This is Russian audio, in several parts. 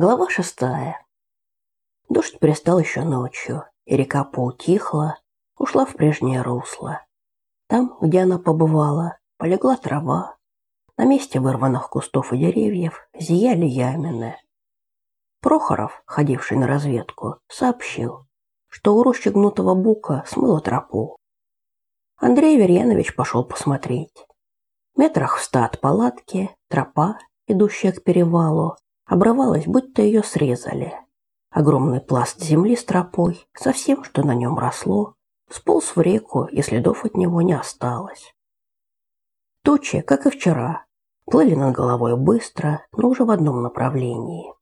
Глава шестая. Дождь перестал еще ночью, и река поутихла, ушла в прежнее русло. Там, где она побывала, полегла трава. На месте вырванных кустов и деревьев зияли ямины. Прохоров, ходивший на разведку, сообщил, что у рощи гнутого бука смыло тропу. Андрей Верьянович пошел посмотреть. Метрах в ста от палатки тропа, идущая к перевалу, обрывалась, будто ее срезали. Огромный пласт земли с тропой, со всем, что на нем росло, сполз в реку, и следов от него не осталось. Тучи, как и вчера, плыли над головой быстро, но уже в одном направлении.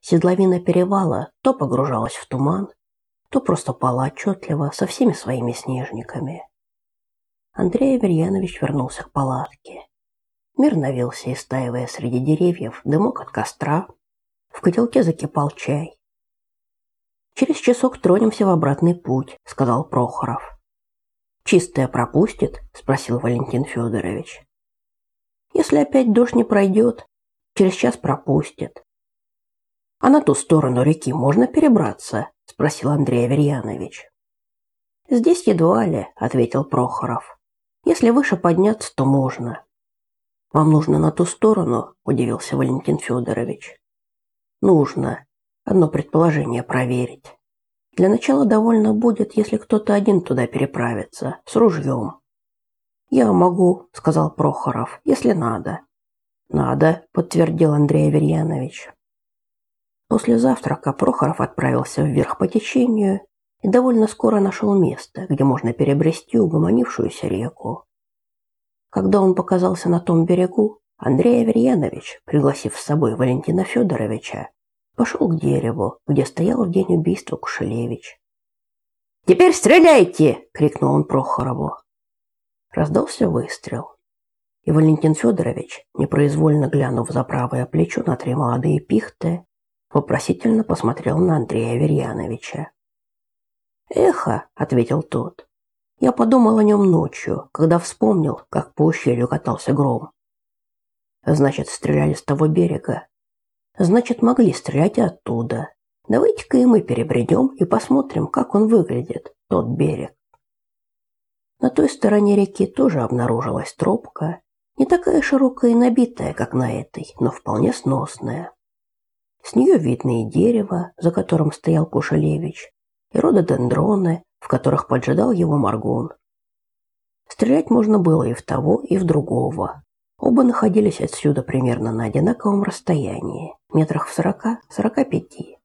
Седловина перевала то погружалась в туман, то просто пала отчетливо со всеми своими снежниками. Андрей Аверьянович вернулся к палатке. Мир навелся, истаивая среди деревьев, дымок от костра. В котелке закипал чай. «Через часок тронемся в обратный путь», — сказал Прохоров. «Чистая пропустит?» — спросил Валентин Федорович. «Если опять дождь не пройдет, через час пропустит». «А на ту сторону реки можно перебраться?» — спросил Андрей Аверьянович. «Здесь едва ли», — ответил Прохоров. «Если выше подняться, то можно». Вам нужно на ту сторону, удивился Валентин Федорович. Нужно одно предположение проверить. Для начала довольно будет, если кто-то один туда переправится с ружьем. Я могу, сказал Прохоров, если надо. Надо, подтвердил Андрей Аверьянович. После завтрака Прохоров отправился вверх по течению и довольно скоро нашел место, где можно перебрести угомонившуюся реку. Когда он показался на том берегу, Андрей Аверьянович, пригласив с собой Валентина Федоровича, пошел к дереву, где стоял в день убийства Кушелевич. «Теперь стреляйте!» – крикнул он Прохорову. Раздался выстрел. И Валентин Федорович, непроизвольно глянув за правое плечо на три молодые пихты, вопросительно посмотрел на Андрея Аверьяновича. «Эхо!» – ответил тот. Я подумал о нем ночью, когда вспомнил, как по ущелью катался гром. Значит, стреляли с того берега. Значит, могли стрелять и оттуда. Давайте-ка и мы перебредем и посмотрим, как он выглядит, тот берег. На той стороне реки тоже обнаружилась тропка, не такая широкая и набитая, как на этой, но вполне сносная. С нее видно и дерево, за которым стоял Кушелевич, и рододендроны, в которых поджидал его Маргон. Стрелять можно было и в того, и в другого. Оба находились отсюда примерно на одинаковом расстоянии, метрах в сорока-сорока пяти.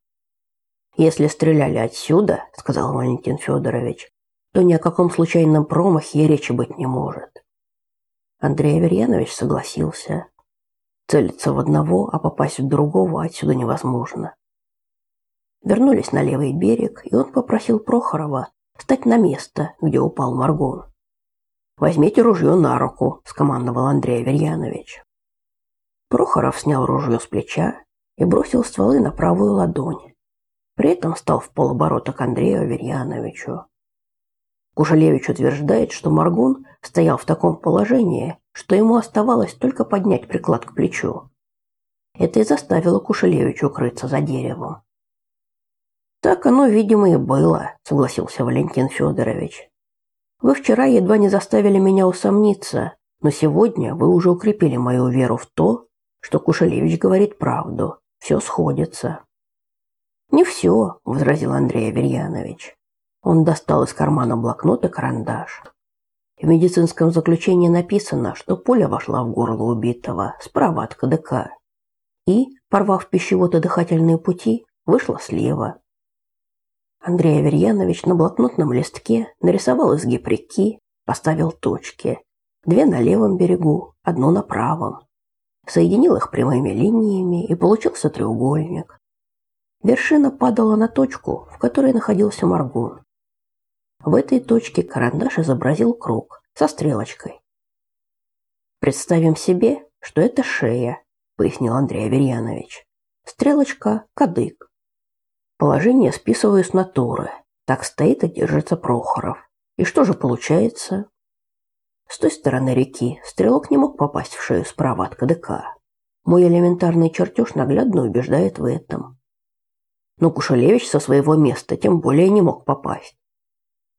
«Если стреляли отсюда, — сказал Валентин Федорович, — то ни о каком случайном промахе речи быть не может». Андрей Аверьянович согласился. Целиться в одного, а попасть в другого отсюда невозможно. Вернулись на левый берег, и он попросил Прохорова встать на место, где упал Маргон. «Возьмите ружье на руку», – скомандовал Андрей Аверьянович. Прохоров снял ружье с плеча и бросил стволы на правую ладонь. При этом стал в полоборота к Андрею Аверьяновичу. Кушелевич утверждает, что Маргун стоял в таком положении, что ему оставалось только поднять приклад к плечу. Это и заставило Кушелевича укрыться за деревом. Так оно, видимо, и было, согласился Валентин Федорович. Вы вчера едва не заставили меня усомниться, но сегодня вы уже укрепили мою веру в то, что Кушелевич говорит правду. Все сходится. Не все, возразил Андрей Аверьянович. Он достал из кармана блокнот и карандаш. В медицинском заключении написано, что пуля вошла в горло убитого справа от КДК и, порвав пищевод-дыхательные пути, вышла слева. Андрей Аверьянович на блокнотном листке нарисовал изгиб реки, поставил точки. Две на левом берегу, одну на правом. Соединил их прямыми линиями, и получился треугольник. Вершина падала на точку, в которой находился Маргун. В этой точке карандаш изобразил круг со стрелочкой. «Представим себе, что это шея», — пояснил Андрей Аверьянович. «Стрелочка — кадык. Положение списываю с натуры. Так стоит и держится Прохоров. И что же получается? С той стороны реки стрелок не мог попасть в шею справа от КДК. Мой элементарный чертеж наглядно убеждает в этом. Но Кушелевич со своего места тем более не мог попасть.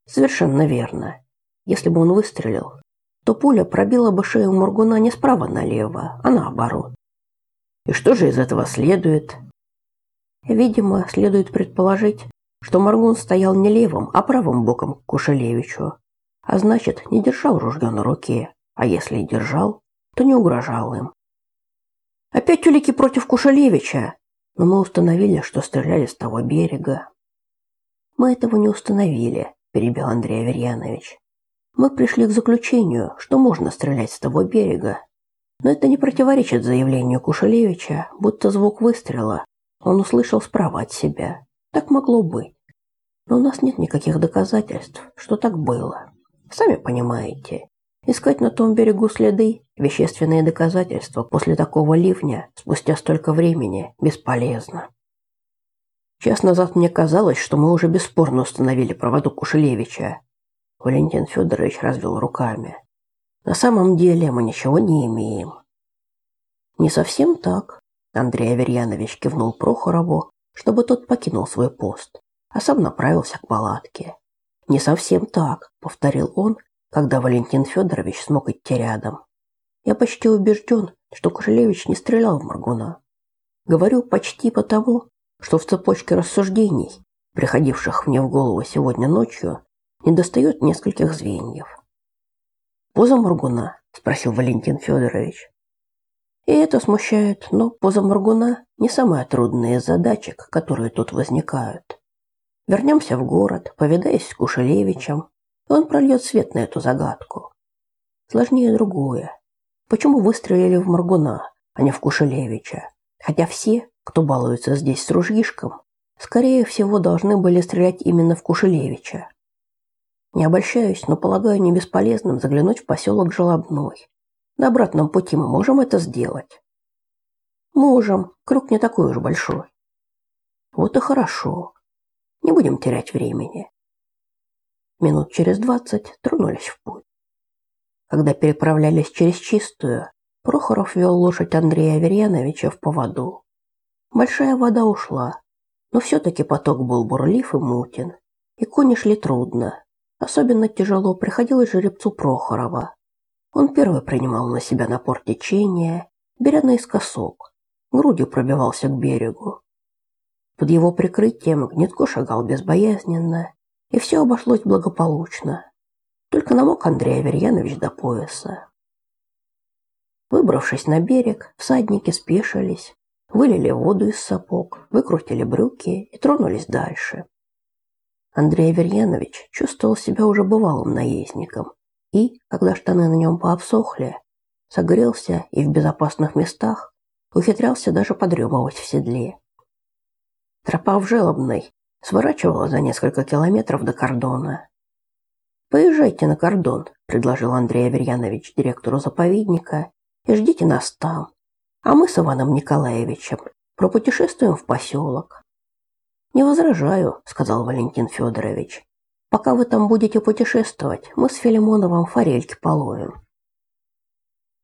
Совершенно верно. Если бы он выстрелил, то пуля пробила бы шею Моргуна не справа налево, а наоборот. И что же из этого следует? Видимо, следует предположить, что Моргун стоял не левым, а правым боком к Кушелевичу, а значит, не держал ружье на руке, а если и держал, то не угрожал им. Опять улики против Кушелевича, но мы установили, что стреляли с того берега. Мы этого не установили, перебил Андрей Аверьянович. Мы пришли к заключению, что можно стрелять с того берега. Но это не противоречит заявлению Кушелевича, будто звук выстрела он услышал справа от себя. Так могло быть. Но у нас нет никаких доказательств, что так было. Сами понимаете, искать на том берегу следы, вещественные доказательства после такого ливня, спустя столько времени, бесполезно. Час назад мне казалось, что мы уже бесспорно установили проводу Кушелевича, Валентин Федорович развел руками. На самом деле мы ничего не имеем. Не совсем так. Андрей Аверьянович кивнул Прохорову, чтобы тот покинул свой пост, а сам направился к палатке. Не совсем так, повторил он, когда Валентин Федорович смог идти рядом. Я почти убежден, что Кушелевич не стрелял в Маргуна. Говорю почти потому, что в цепочке рассуждений, приходивших мне в голову сегодня ночью, недостает нескольких звеньев. Поза Моргуна? спросил Валентин Федорович. И это смущает, но поза Моргуна не самая трудная из задачек, которые тут возникают. Вернемся в город, повидаясь с Кушелевичем, и он прольет свет на эту загадку. Сложнее другое. Почему выстрелили в Моргуна, а не в Кушелевича? Хотя все, кто балуется здесь с ружьишком, скорее всего должны были стрелять именно в Кушелевича. Не обольщаюсь, но полагаю не бесполезным заглянуть в поселок Желобной. На обратном пути мы можем это сделать? Можем. Круг не такой уж большой. Вот и хорошо. Не будем терять времени. Минут через двадцать тронулись в путь. Когда переправлялись через Чистую, Прохоров вел лошадь Андрея Аверьяновича в поводу. Большая вода ушла, но все-таки поток был бурлив и мутен, и кони шли трудно, Особенно тяжело приходилось жеребцу Прохорова. Он первый принимал на себя напор течения, беря наискосок, грудью пробивался к берегу. Под его прикрытием Гнетко шагал безбоязненно, и все обошлось благополучно. Только намок Андрей Аверьянович до пояса. Выбравшись на берег, всадники спешились, вылили воду из сапог, выкрутили брюки и тронулись дальше. Андрей Аверьянович чувствовал себя уже бывалым наездником и, когда штаны на нем пообсохли, согрелся и в безопасных местах ухитрялся даже подремывать в седле. Тропа в Желобной сворачивала за несколько километров до кордона. «Поезжайте на кордон», – предложил Андрей Аверьянович директору заповедника, – «и ждите нас там. А мы с Иваном Николаевичем пропутешествуем в поселок. Не возражаю, сказал Валентин Федорович. Пока вы там будете путешествовать, мы с Филимоновым форельки половим.